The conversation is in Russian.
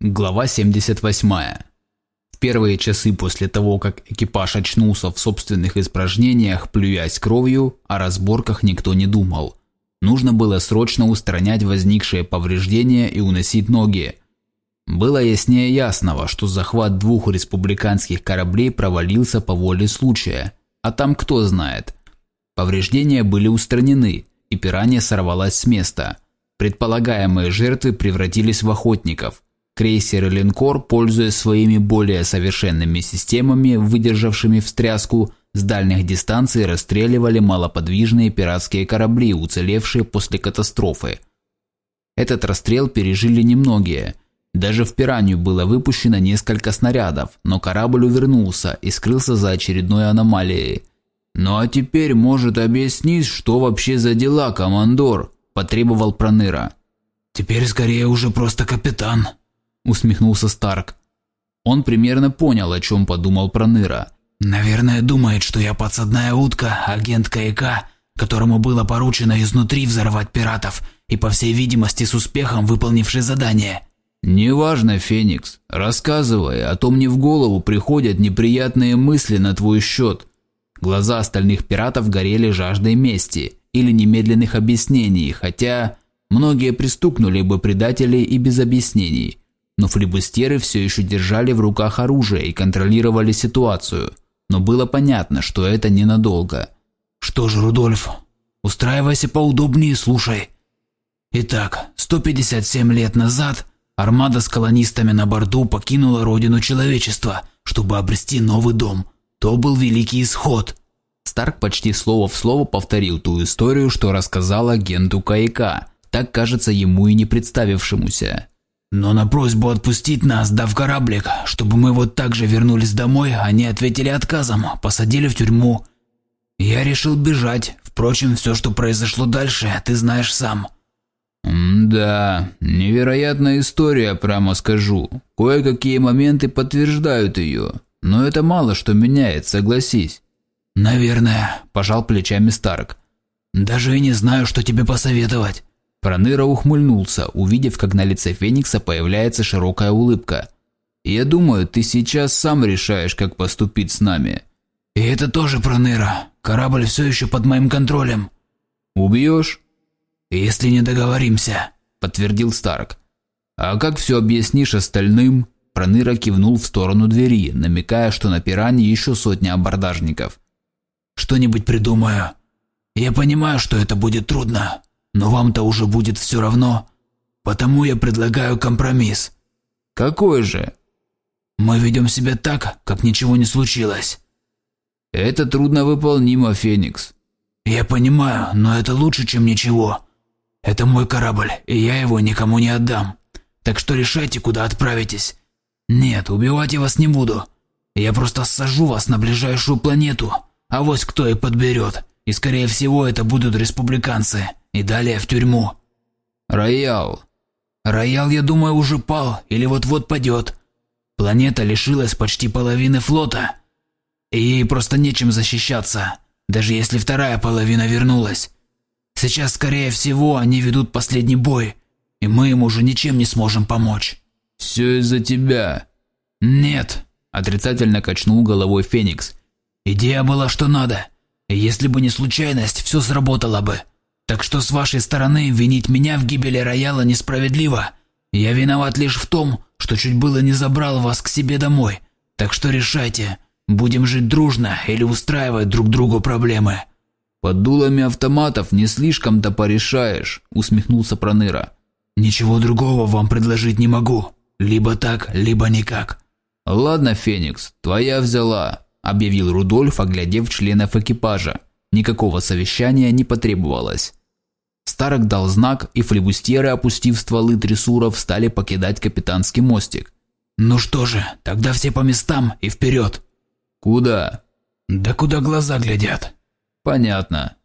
Глава 78. В первые часы после того, как экипаж очнулся в собственных испражнениях, плюясь кровью, о разборках никто не думал. Нужно было срочно устранять возникшие повреждения и уносить ноги. Было яснее ясного, что захват двух республиканских кораблей провалился по воле случая. А там кто знает. Повреждения были устранены, и пиранья сорвалась с места. Предполагаемые жертвы превратились в охотников – Крейсер и линкор, пользуясь своими более совершенными системами, выдержавшими встряску, с дальних дистанций расстреливали малоподвижные пиратские корабли, уцелевшие после катастрофы. Этот расстрел пережили немногие. Даже в «Пиранью» было выпущено несколько снарядов, но корабль увернулся и скрылся за очередной аномалией. «Ну а теперь, может, объяснить, что вообще за дела, командор?» – потребовал Проныра. «Теперь скорее уже просто капитан», усмехнулся Старк. Он примерно понял, о чем подумал Проныра. «Наверное, думает, что я подсадная утка, агент КК, которому было поручено изнутри взорвать пиратов и, по всей видимости, с успехом выполнивший задание». «Неважно, Феникс. Рассказывай, а то мне в голову приходят неприятные мысли на твой счет». Глаза остальных пиратов горели жаждой мести или немедленных объяснений, хотя многие пристукнули бы предателей и без объяснений – но флибустеры все еще держали в руках оружие и контролировали ситуацию. Но было понятно, что это ненадолго. «Что ж, Рудольф, устраивайся поудобнее и слушай. Итак, 157 лет назад армада с колонистами на борту покинула родину человечества, чтобы обрести новый дом. То был Великий Исход». Старк почти слово в слово повторил ту историю, что рассказал агенту Кайка, так кажется ему и не представившемуся. Но на просьбу отпустить нас, дав кораблик, чтобы мы вот так же вернулись домой, они ответили отказом, посадили в тюрьму. Я решил бежать. Впрочем, все, что произошло дальше, ты знаешь сам. «Да, невероятная история, прямо скажу. Кое-какие моменты подтверждают ее, но это мало что меняет, согласись». «Наверное», – пожал плечами Старк. «Даже и не знаю, что тебе посоветовать. Проныра ухмыльнулся, увидев, как на лице Феникса появляется широкая улыбка. «Я думаю, ты сейчас сам решаешь, как поступить с нами». «И это тоже Проныра. Корабль все еще под моим контролем». «Убьешь?» «Если не договоримся», – подтвердил Старк. «А как все объяснишь остальным?» Проныра кивнул в сторону двери, намекая, что на пиране еще сотня абордажников. «Что-нибудь придумаю. Я понимаю, что это будет трудно, но вам-то уже будет все равно, потому я предлагаю компромисс. Какой же? Мы ведем себя так, как ничего не случилось. Это трудновыполнимо, Феникс. Я понимаю, но это лучше, чем ничего. Это мой корабль, и я его никому не отдам. Так что решайте, куда отправитесь. Нет, убивать я вас не буду. Я просто сажу вас на ближайшую планету, а вось кто и подберет. И скорее всего это будут республиканцы и далее в тюрьму. Роял. Роял, я думаю, уже пал или вот-вот падет. Планета лишилась почти половины флота, и ей просто нечем защищаться, даже если вторая половина вернулась. Сейчас, скорее всего, они ведут последний бой, и мы им уже ничем не сможем помочь. Все из-за тебя. Нет, отрицательно качнул головой Феникс. Идея была что надо. И если бы не случайность, все сработало бы. Так что с вашей стороны винить меня в гибели рояла несправедливо. Я виноват лишь в том, что чуть было не забрал вас к себе домой. Так что решайте, будем жить дружно или устраивать друг другу проблемы». «Под дулами автоматов не слишком-то порешаешь», – усмехнулся Проныра. «Ничего другого вам предложить не могу. Либо так, либо никак». «Ладно, Феникс, твоя взяла», – объявил Рудольф, оглядев членов экипажа. Никакого совещания не потребовалось. Старок дал знак, и флебустьеры, опустив стволы трессуров, стали покидать капитанский мостик. «Ну что же, тогда все по местам и вперед!» «Куда?» «Да куда глаза глядят!» «Понятно.